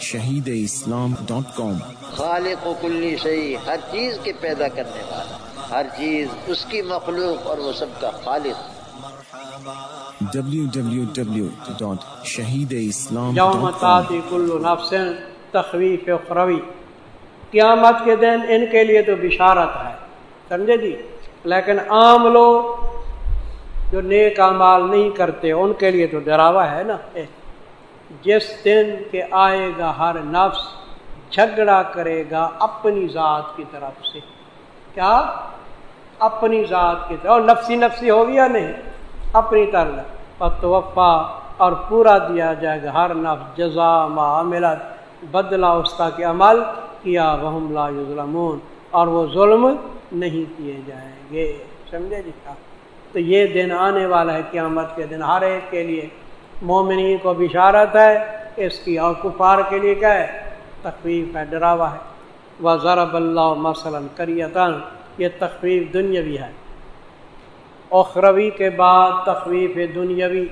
شہید اسلام ڈاٹ کام۔ خالق و کلی شہی ہر چیز کے پیدا کرنے والا ہر چیز اس کی مخلوق اور وہ سب کا خالق۔ www.shahideislam.com کل نفس تخویف اخروی۔ قیامت کے دن ان کے لیے تو بشارت ہے سمجھے جی؟ لیکن عام لوگ جو نیک امال نہیں کرتے ان کے لیے تو ڈراوا ہے نا۔ جس دن کے آئے گا ہر نفس، جھگڑا کرے گا اپنی ذات کی طرف سے۔ کیا؟ اپنی ذات کی طرف۔ اور نفسی نفسی ہو گیا نہیں، اپنی طرف۔ توفا اور پورا دیا جائے گا ہر نفس۔ جزا معاملت بدلا اس کا کہ عمل کیا، وہم لا ظلمون اور وہ ظلم نہیں کیے جائیں گے۔ سمجھے جی؟ تو یہ دن آنے والا ہے، قیامت کے دن، ہر ایک کے لیے۔ مومنی کو بشارت ہے، اس کی اور کفار کے لیے کیا ہے؟ تخفیف ہے ڈراوا ہے۔ وہ ضرب اللہ مثلاً کریتن یہ تخفیف دنیاوی ہے۔ اخروی کے بعد تخویف دنیاوی۔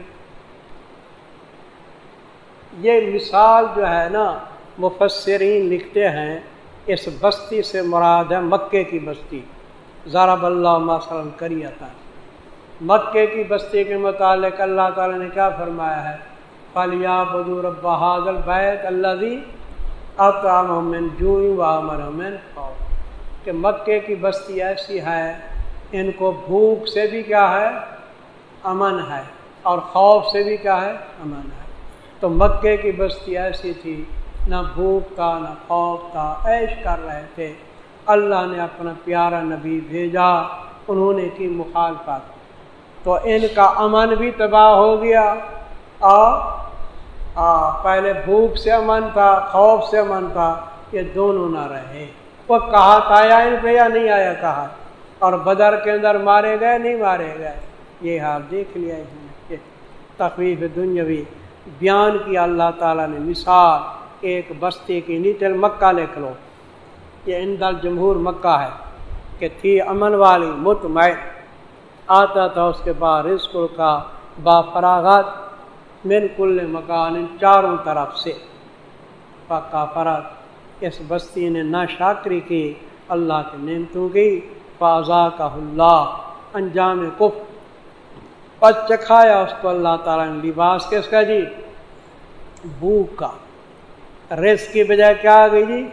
یہ مثال جو ہے نا، مفسرین لکھتے ہیں، اس بستی سے مراد ہے مکے کی بستی۔ ضرب اللہ مثلاً کریتا مکے کی بستی کے متعلق اللہ تعالی نے کیا فرمایا ہے؟ فلیا بدور بہادر بیت اللہ دی اطام جو کہ مکے کی بستی ایسی ہے، ان کو بھوک سے بھی کیا ہے؟ امن ہے۔ اور خوف سے بھی کیا ہے؟ امن ہے۔ تو مکے کی بستی ایسی تھی، نہ بھوک تھا، نہ خوف تھا، عیش کر رہے تھے۔ اللہ نے اپنا پیارا نبی بھیجا، انہوں نے کی مخالفت۔ تو ان کا امن بھی تباہ ہو گیا۔ اور پہلے بھوک سے امن تھا، خوف سے امن تھا، یہ دونوں نہ رہے۔ وہ کہا تھا یا ان پہ یا نہیں آیا کہا۔ اور بدر کے اندر مارے گئے، نہیں مارے گئے۔ یہ حال دیکھ لیا تخویف دنیاوی بیان کیا۔ اللہ تعالیٰ نے مثال، ایک بستی کی نیچل مکہ لکھ لو۔ یہ اندل جمہور مکہ ہے کہ تھی امن والی، مطمئن۔ آتا تھا اس کے بعد رزق کا با فراغت من کل مکان چاروں طرف سے۔ پکا فرق اس بستی نے نہ شاکری کی، اللہ کے نعمتوں کی۔ فاضا کا اللہ، انجام کف پس چکھایا اس کو اللہ تعالیٰ نے لباس کس کا جی؟ بھوک کا۔ ریس کی بجائے کیا آ گئی جی؟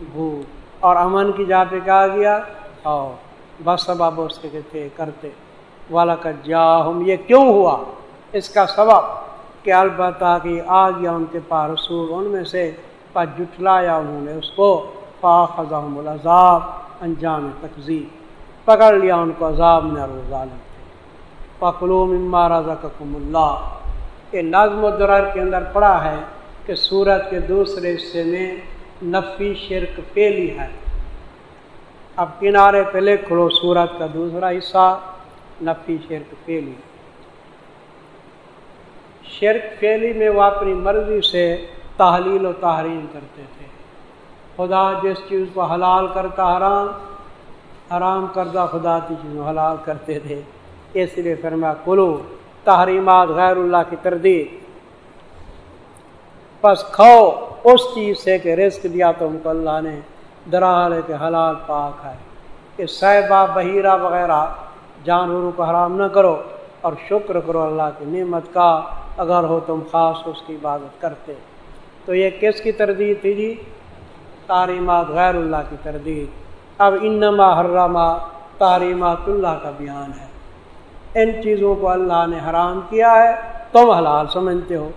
بھوک۔ اور امن کی جا پہ کیا آ گیا؟ اور بس سبب اس کے تھے کرتے۔ والا کا جا یہ کیوں ہوا؟ اس کا سبب کہ البتہ کہ آ گیا ان کے پاس رسول، ان میں سے پر جٹلایا انہوں نے اس کو فاخذہم العذاب، انجام تقزیب پکڑ لیا ان کو عذاب میں اور ظالم تھے۔ پکلو مما رزقکم اللہ یہ نظم و درر کے اندر پڑا ہے کہ سورت کے دوسرے حصے میں نفی شرک پھیلی ہے۔ اب کنارے پہ لکھ لو سورت کا دوسرا حصہ۔ نفی شرک پھیلی شرک پھیلی میں وہ اپنی مرضی سے تحلیل و تحریم کرتے تھے۔ خدا جس چیز کو حلال کرتا حرام حرام کردہ خدا کی چیزوں حلال کرتے تھے۔ اس لیے فرما کلو تحریمات غیر اللہ کی تردید۔ بس کھاؤ اس چیز سے کہ رزق دیا تم کو اللہ نے درال کے حلال پاک ہے۔ کہ صحبہ بحیرہ وغیرہ جانوروں کو حرام نہ کرو اور شکر کرو اللہ کی نعمت کا اگر ہو تم خاص اس کی عبادت کرتے۔ تو یہ کس کی تردید تھی جی؟ تعلیمات غیر اللہ کی تردید۔ اب انما حرما تعلیمات اللہ کا بیان ہے۔ ان چیزوں کو اللہ نے حرام کیا ہے، تم حلال سمجھتے ہو۔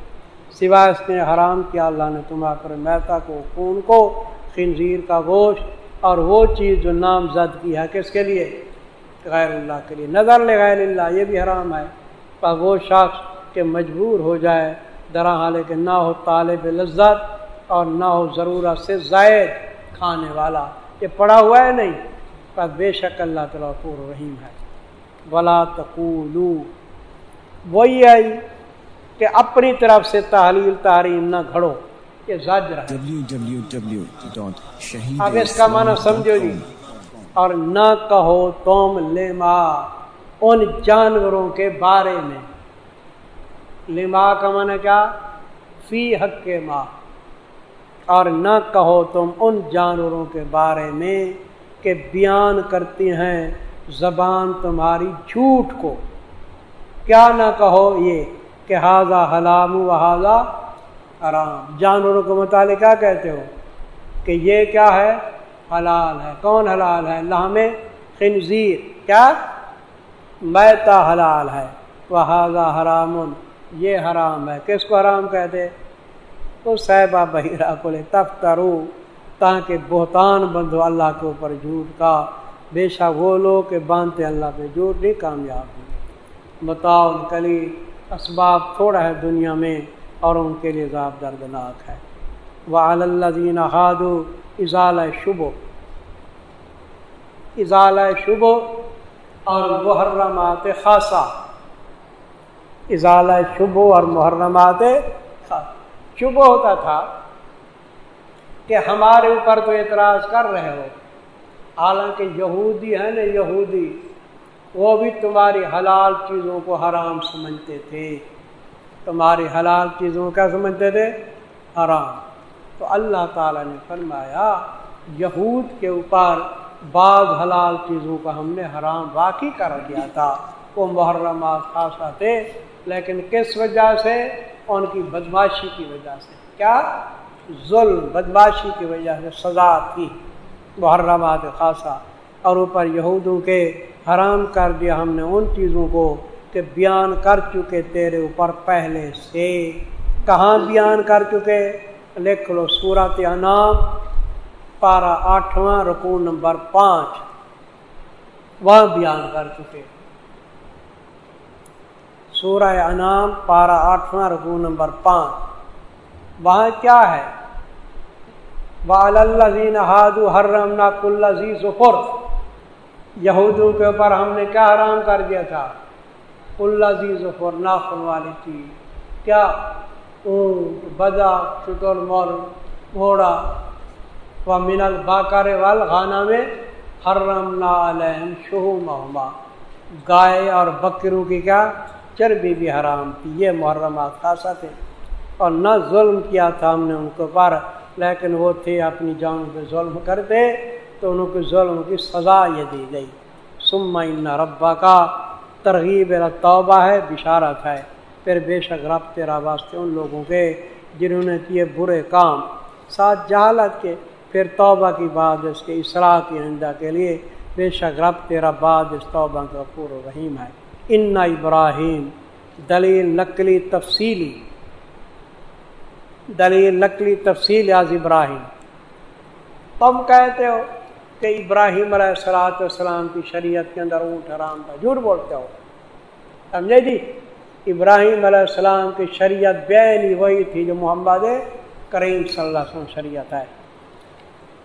سوائے اس نے حرام کیا، اللہ نے تمہارا پر میتا کو، خون کو، خنزیر کا گوشت اور وہ چیز جو نام زد کی ہے کس کے لیے؟ غیر اللہ کے لیے۔ نظر لے غیر اللہ یہ بھی حرام ہے۔ پر وہ شخص کہ مجبور ہو جائے درا حال کہ نہ ہو طالب لذت اور نہ ہو ضرورت سے زائد کھانے والا۔ یہ پڑا ہوا ہے نہیں؟ پر بے شک اللہ تعالیٰ پور رحیم ہے۔ بلا تقولو وہی آئی کہ اپنی طرف سے تحلیل تحریم نہ گھڑو۔ یہ زجر ہے۔ اب اس کا معنی سمجھو جی۔ اور نہ کہو تم لما، ان جانوروں کے بارے میں۔ لما کا معنی کیا؟ فی حق کے ماں اور نہ کہو تم ان جانوروں کے بارے میں کہ بیان کرتی ہیں زبان تمہاری جھوٹ کو۔ کیا نہ کہو یہ کہ حاضہ حلام و حاضہ حرام۔ جانوروں کو متعلق کیا کہتے ہو کہ یہ کیا ہے؟ حلال ہے۔ کون حلال ہے؟ لام خنزیر۔ کیا؟ میتا حلال ہے۔ وہ حرام یہ حرام ہے۔ کس کو حرام کہتے؟ تو صاحبہ بحیرہ کو لے۔ تب کرو تاکہ بہتان بندھو اللہ کے اوپر جھوٹ کا۔ بے شک وہ لوگ کہ باندھتے اللہ پہ جھوٹ نہیں کامیاب ہوئے بتاؤ کلی اسباب تھوڑا ہے دنیا میں اور ان کے لیے ذاب دردناک ہے۔ وہ اللہ دین ہادو اضال شبو اضال شبو اور محرمات خاصا اضال شبو اور محرمات شبو ہوتا تھا کہ ہمارے اوپر تو اعتراض کر رہے ہو. حالانکہ یہودی ہے نا یہودی، وہ بھی تمہاری حلال چیزوں کو حرام سمجھتے تھے. تمہاری حلال چیزوں کا سمجھتے تھے؟ حرام. تو اللہ تعالیٰ نے فرمایا، یہود کے اوپر بعض حلال چیزوں کا ہم نے حرام واقعی کر دیا تھا۔ وہ محرمات خاصا تھے، لیکن کس وجہ سے؟ ان کی بدماشی کی وجہ سے۔ کیا؟ ظلم، بدماشی کی وجہ سے، سزا تھی۔ محرمات خاصا اور اوپر یہودوں کے حرام کر دیا ہم نے ان چیزوں کو کہ بیان کر چکے تیرے اوپر پہلے سے۔ کہاں بیان کر چکے؟ لکھ لو سورت انعام، پارہ آٹھواں رکو نمبر پانچ۔ وہاں بیان کر چکے سورہ انعام، پارہ آٹھواں رکو نمبر پانچ۔ وہاں کیا ہے؟ والذین ہادو، حرمنا کل ذی ظفر یہودوں کے اوپر ہم نے کیا حرام کر دیا تھا؟ کل ذی ظفر ناخن والی چیز۔ کیا؟ اونٹ بجا شکر مور گھوڑا، و من الباکر والغانا میں حرمنا علیہم شہومہما۔ گائے اور بکروں کی کیا؟ چربی بھی حرام تھی، یہ محرمات خاصا تھے۔ اور نہ ظلم کیا تھا ہم نے ان کے اوپر لیکن وہ تھے اپنی جان پہ ظلم کرتے، تو ان کو ظلم کی سزا یہ دی گئی۔ سما ان ربا کا ترغیب توبہ ہے، بشارت ہے۔ پھر بے شک رب تیرا واسطے ان لوگوں کے جنہوں نے کیے برے کام۔ ساتھ جہالت کے، پھر توبہ کی بات اس کے اصلاح کی آئندہ کے لیے۔ بے شک رب تیرا بعد اس توبہ کا پور و رحیم ہے۔ ان ابراہیم، دلیل نقلی تفصیلی۔ دلیل نقلی تفصیل آز ابراہیم۔ تم کہتے ہو کہ ابراہیم علیہ السلاۃ والسلام کی شریعت کے اندر اونٹ حرام تھا۔ جھوٹ بولتے ہو۔ سمجھے جی؟ ابراہیم علیہ السلام کی شریعت بین وہی تھی جو محمد کریم صلی اللہ علیہ وسلم شریعت ہے۔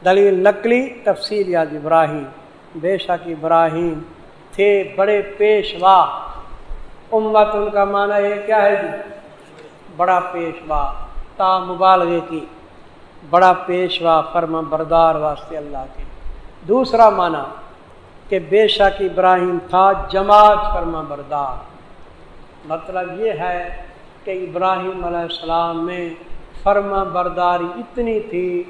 دلیل نقلی تفصیل یاد ابراہیم۔ بے شک ابراہیم تھے بڑے پیشوا۔ امت ان کا معنی یہ کیا ہے جی؟ بڑا پیشوا، تا مبالغے کی۔ بڑا پیشوا فرما بردار واسطے اللہ کے۔ دوسرا معنی کہ بے شک ابراہیم تھا جماعت فرما بردار مطلب یہ ہے کہ ابراہیم علیہ السلام میں فرما برداری اتنی تھی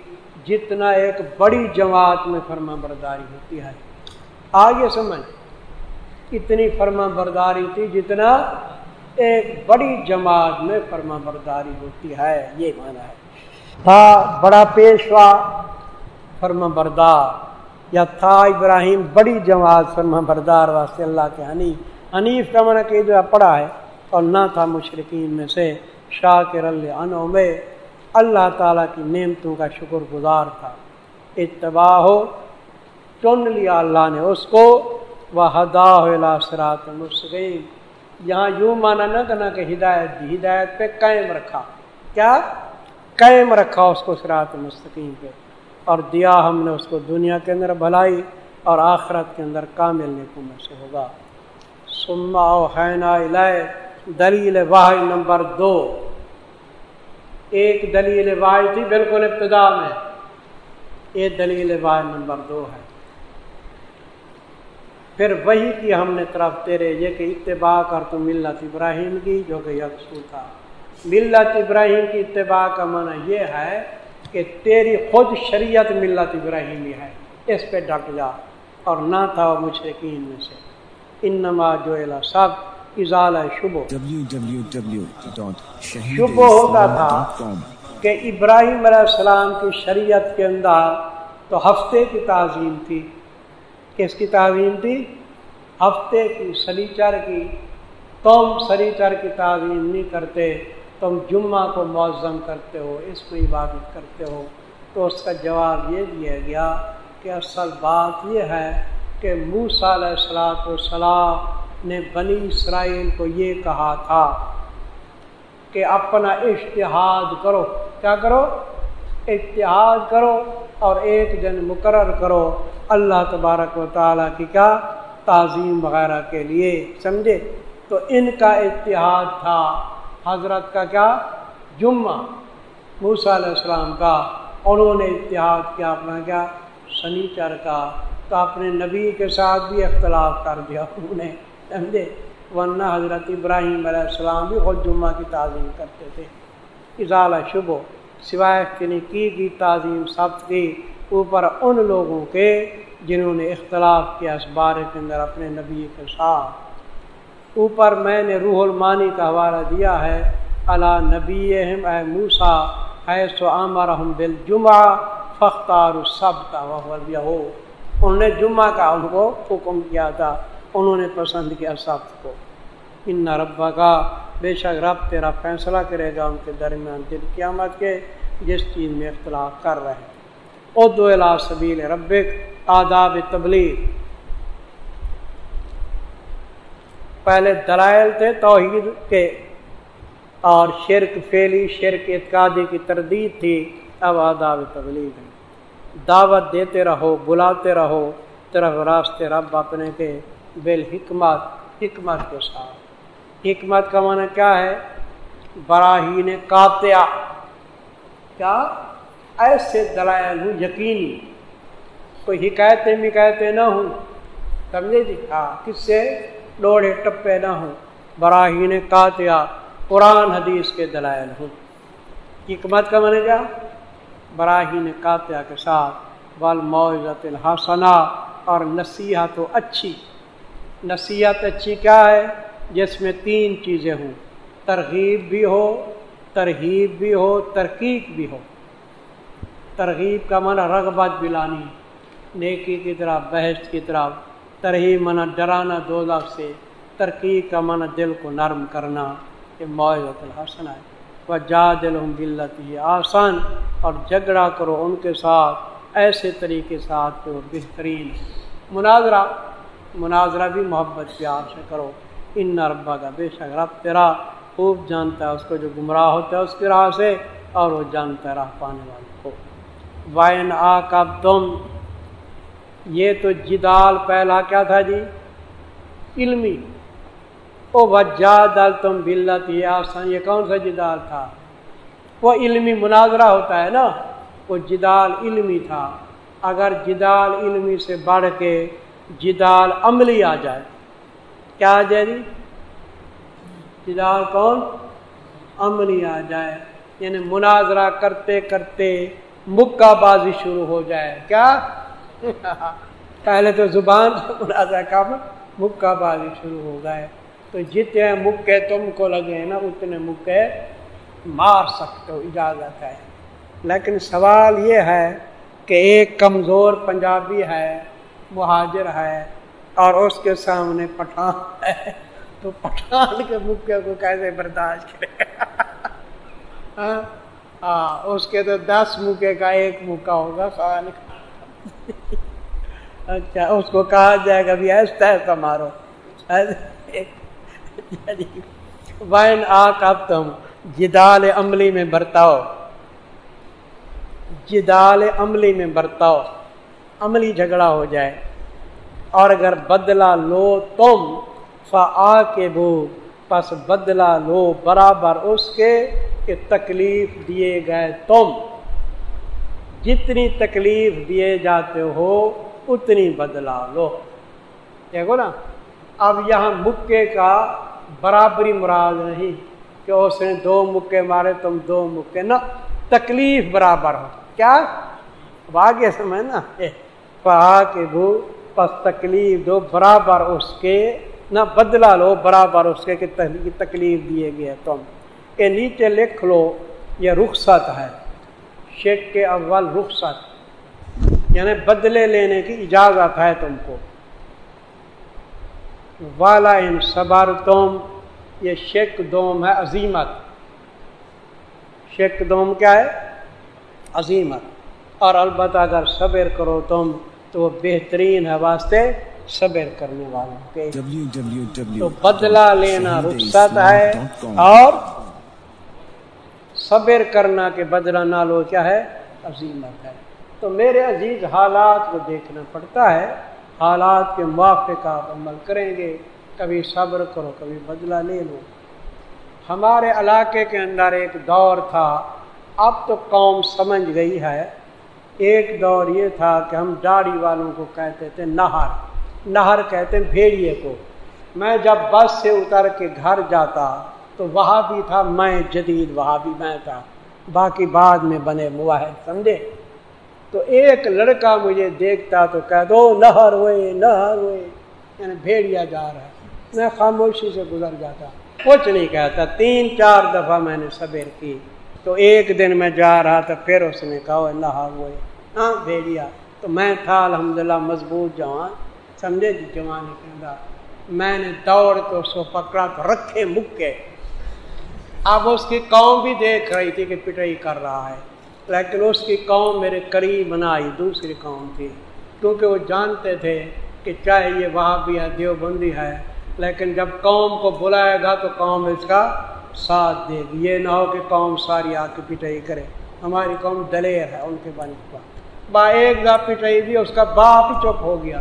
جتنا ایک بڑی جماعت میں فرما برداری ہوتی ہے۔ آگے سمجھ۔ اتنی فرما برداری تھی جتنا ایک بڑی جماعت میں فرما برداری ہوتی ہے، یہ مانا ہے۔ تھا بڑا پیشوا فرما بردار، یا تھا ابراہیم بڑی جماعت فرما بردار واسطے اللہ کے حنیف۔ حنیف کا منع کہ جو پڑا ہے اور نہ تھا مشرقین میں سے شاہ کے رل میں اللہ تعالیٰ کی نعمتوں کا شکر گزار تھا اتباع ہو چن لیا اللہ نے اس کو وہ ہدا سرات مسکین یہاں یوں مانا نہ کرنا کہ ہدایت دی ہدایت پہ قائم رکھا کیا قائم رکھا اس کو سرات مستقیم پہ اور دیا ہم نے اس کو دنیا کے اندر بھلائی اور آخرت کے اندر کامل نیکوں میں سے ہوگا. سما حینا دلیل واحد نمبر دو۔ ایک دلیل واحد تھی بالکل ابتدا میں۔ ایک دلیل واحد نمبر دو ہے۔ پھر وہی کی ہم نے طرف تیرے یہ کہ اتباع کر تو ملت ابراہیم کی جو کہ یکسو تھا۔ ملت ابراہیم کی اتباع کا معنی یہ ہے کہ تیری خود شریعت ملت ابراہیمی ہے۔ اس پہ ڈٹ جا۔ اور نہ تھا مشرقین میں سے۔ انما جو سب ازال شبو شبو ہوتا تھا کہ ابراہیم علیہ السلام کی شریعت کے اندر تو ہفتے کی تعظیم تھی۔ کس کی تعظیم تھی؟ ہفتے کی سلیچر کی۔ تم سلیچر کی تعظیم نہیں کرتے، تم جمعہ کو معظم کرتے ہو، اس کو عبادت کرتے ہو۔ تو اس کا جواب یہ دیا گیا کہ اصل بات یہ ہے کہ موسا علیہ السلاۃ والسلام نے بنی اسرائیل کو یہ کہا تھا کہ اپنا اشتہاد کرو۔ کیا کرو؟ اتحاد کرو اور ایک دن مقرر کرو اللہ تبارک و تعالیٰ کی کیا؟ تعظیم وغیرہ کے لیے۔ سمجھے؟ تو ان کا اتحاد تھا۔ حضرت کا کیا؟ جمعہ۔ موسیٰ علیہ السلام کا۔ انہوں نے اتحاد کیا، اپنا کیا؟ سنیچر کا۔ تو اپنے نبی کے ساتھ بھی اختلاف کر دیا انہوں نے، سمجھے؟ ورنہ حضرت ابراہیم علیہ السلام بھی خود جمعہ کی تعظیم کرتے تھے۔ اضالہ شبو سوائے کی کی تعظیم سب کی اوپر ان لوگوں کے جنہوں نے اختلاف کیا اس بارے کے اندر اپنے نبی کے ساتھ۔ اوپر میں نے روح المانی کا حوالہ دیا ہے اللہ نبی اے موسا ہے سو عامر بل جمعہ فختار سب کا وہ انہوں نے جمعہ کا ان کو حکم کیا تھا۔ انہوں نے پسند کیا سب کو۔ ان ربا کا بے شک رب تیرا فیصلہ کرے گا ان کے درمیان دل قیامت کے، جس چیز میں اختلاف کر رہے ہیں۔ ادو الا سبیل ربک، آداب تبلیغ۔ پہلے دلائل تھے توحید کے، اور شرک فیلی شرک اعتقادی کی تردید تھی، اب آداب تبلیغ ہے۔ دعوت دیتے رہو، بلاتے رہو، طرف راستے رب اپنے کے بال حکمت کے ساتھ۔ حکمت کا معنی کیا ہے؟ براہین کاتیا کیا؟ ایسے دلائل ہوں یقینی کوئی حکایتیں مکایتیں نہ ہوں۔ سمجھے جی؟ ہاں کس سے؟ ڈوڑے ٹپے نہ ہوں۔ براہین کاتیا قرآن حدیث کے دلائل ہوں۔ حکمت کا من کیا؟ براہین کاتیا کے ساتھ بال معذت الحسنا اور نصیحت و اچھی۔ نصیحت اچھی کیا ہے؟ جس میں تین چیزیں ہوں۔ ترغیب بھی ہو ترغیب بھی ہو، ترکیب بھی ہو۔ ترغیب کا من رغبت بلانی نیکی کی طرف، بحث کی طرف، ترہی منع ڈرانا دو سے، ترقی کا من دل کو نرم کرنا، یہ معذت الحسن ہے۔ جا دل ہوں بلتی آسان اور جھگڑا کرو ان کے ساتھ، ایسے طریقے ساتھ کہ وہ بہترین مناظرہ مناظرہ بھی محبت پیار سے کرو۔ ان نربا کا بے شک رب تیرا خوب جانتا ہے، اس کو جو گمراہ ہوتا ہے، اس کی راہ سے اور وہ جانتا ہے راہ پانے والے کو۔ وائن آ کب تم یہ تو جدال پہلا کیا تھا جی؟ علمی۔ او وجہ دل تم بلت یہ آسان یہ کون سا جدال تھا؟ وہ علمی مناظرہ ہوتا ہے نا، وہ جدال علمی تھا۔ اگر جدال علمی سے بڑھ کے جدال عملی آ جائے، کیا آ جائے جی؟ جدال کون؟ عملی آ جائے۔ یعنی مناظرہ کرتے کرتے مکہ بازی شروع ہو جائے۔ کیا؟ پہلے تو زبان مناظرہ کام، مکہ بازی شروع ہو گئے تو جتنے مکے تم کو لگے نا اتنے مکے مار سکتے ہو اجازت ہے۔ لیکن سوال یہ ہے کہ ایک کمزور پنجابی ہے مہاجر ہے اور اس کے سامنے پٹھان ہے تو پٹھان کے مکے کو کیسے برداشت کرے؟ ہاں, ہاں، اس کے تو دس مکے کا ایک مکہ ہوگا خان کا۔ اچھا اس کو کہا جائے گا بھی ایسا ایسا مارو یعنی وائن آ کب تم، جدال عملی میں برتاؤ۔ جدال عملی میں برتاؤ۔ عملی جھگڑا ہو جائے۔ اور اگر بدلا لو تم فا کے بو پس بدلا لو برابر اس کے کہ تکلیف دیے گئے تم۔ جتنی تکلیف دیے جاتے ہو، اتنی بدلا لو۔ دیکھو نا، اب یہاں مکے کا برابری مراد نہیں کہ اس نے دو مکے مارے، تم دو مکے۔ نہ، تکلیف برابر ہو۔ کیا؟ آگے سمجھ نا۔ پہا کے بھو پس تکلیف دو، برابر اس کے۔ نہ بدلا لو، برابر اس کے کہ تکلیف دیے گئے تم۔ کہ نیچے لکھ لو، یہ رخصت ہے۔ شیخ کے اول رخصت۔ یعنی بدلے لینے کی اجازت ہے تم کو۔ والا ان صبر تم، یہ شیک دوم ہے عظیمت۔ شیک دوم کیا ہے؟ عظیمت۔ اور البتہ اگر صبر کرو تم، تو وہ بہترین ہے واسطے صبر کرنے والوں کے۔ تو بدلہ لینا رخصت ہے۔ اور صبر کرنا کے بدلہ نہ لو کیا ہے؟ عظیمت ہے۔ تو میرے عزیز حالات کو دیکھنا پڑتا ہے۔ حالات کے موافق آپ عمل کریں گے، کبھی صبر کرو، کبھی بدلہ لے لو۔ ہمارے علاقے کے اندر ایک دور تھا، اب تو قوم سمجھ گئی ہے۔ ایک دور یہ تھا کہ ہم داڑھی والوں کو کہتے تھے نہر۔ نہر کہتے ہیں بھیڑیے کو۔ میں جب بس سے اتر کے گھر جاتا تو وہاں بھی تھا، میں جدید وہاں بھی میں تھا۔ باقی بعد میں بنے مواحد، سمجھے؟ تو ایک لڑکا مجھے دیکھتا تو کہہ دو، نہر ہوئے نہر ہوئے۔ یعنی بھیڑیا جا رہا ہے۔ میں خاموشی سے گزر جاتا۔ کچھ نہیں کہتا۔ تین، چار دفعہ میں نے صبر کی۔ تو ایک دن میں جا رہا تھا پھر اس نے کہا نہا ہوئے۔ ہاں بھیڑیا۔ تو میں تھا، الحمدللہ، مضبوط جوان۔ سمجھے جی جوان کہہ میں نے دوڑ کے اس کو پکڑا تو رکھے مکے اب اس کی قوم بھی دیکھ رہی تھی کہ پٹائی کر رہا ہے۔ لیکن اس کی قوم میرے قریب نہ آئی، دوسری قوم تھی۔ کیونکہ وہ جانتے تھے کہ چاہے یہ وہاں بھی ہے دیوبندی ہے، لیکن جب قوم کو بلائے گا تو قوم اس کا ساتھ دے گی۔ یہ نہ ہو کہ قوم ساری آ کے پٹائی کرے۔ ہماری قوم دلیر ہے ان کے بن با ایک دا پٹائی دی اس کا باپ چپ ہو گیا۔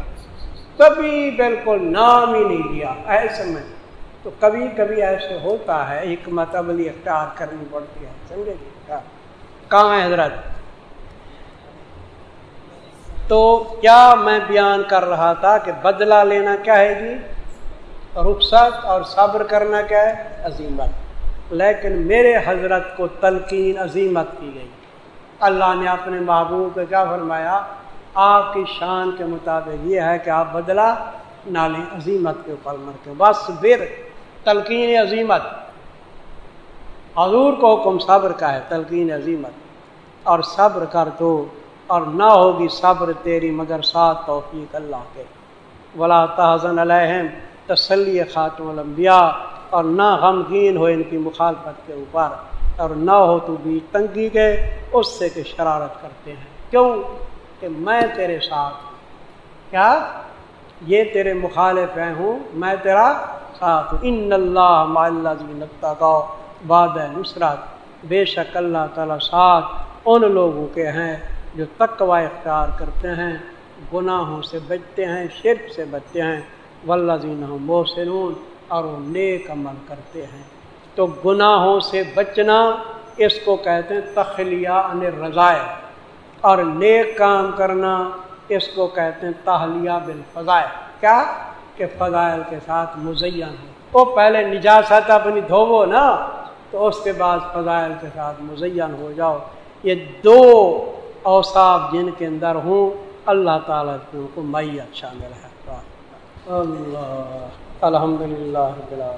کبھی بالکل نام ہی نہیں دیا ایسے میں تو کبھی کبھی ایسے ہوتا ہے ایک متبلی اختیار کرنی پڑتی ہے۔ سمجھے جی کہاں ہے حضرت؟ تو کیا میں بیان کر رہا تھا کہ بدلہ لینا کیا ہے جی؟ رخصت اور صبر کرنا کیا ہے؟ عظیمت لیکن میرے حضرت کو تلقین عظیمت کی گئی۔ اللہ نے اپنے محبوب کو کیا فرمایا؟ آپ کی شان کے مطابق یہ ہے کہ آپ بدلہ نہ لیں عظیمت کے اوپر مر کے۔ بس بر تلقین عظیمت حضور کو حکم صبر کا ہے، تلقین عظیمت۔ اور صبر کر دو اور نہ ہوگی صبر تیری مگر ساتھ توفیق اللہ کے۔ ولا تحزن علیہم، تسلی خاتم الانبیاء۔ اور نہ غمگین ہو ان کی مخالفت کے اوپر۔ اور نہ ہو تو بھی تنگی کے، اس سے کہ شرارت کرتے ہیں۔ کیوں؟ کہ میں تیرے ساتھ ہوں۔ کیا؟ یہ تیرے مخالف ہیں ہوں، میں تیرا ساتھ ہوں۔ ان اللہ اللہ کا باد نصرت۔ بے شک اللہ تعالیٰ ساتھ ان لوگوں کے ہیں جو تقوا اختیار کرتے ہیں، گناہوں سے بچتے ہیں، شرک سے بچتے ہیں۔ ولزین محسنون اور وہ نیک عمل کرتے ہیں۔ تو گناہوں سے بچنا اس کو کہتے ہیں تخلیہ ان رضائے اور نیک کام کرنا اس کو کہتے ہیں تہلیہ بالفضائل کیا؟ کہ فضائل کے ساتھ مزین ہو۔ وہ پہلے نجاست اپنی دھوو نا۔ تو اس کے بعد فضائل کے ساتھ مزین ہو جاؤ۔ یہ دو اوصاف جن کے اندر ہوں، اللہ تعالیٰ ان کو میت شامل ہے اللہ الحمد للہ اللہ۔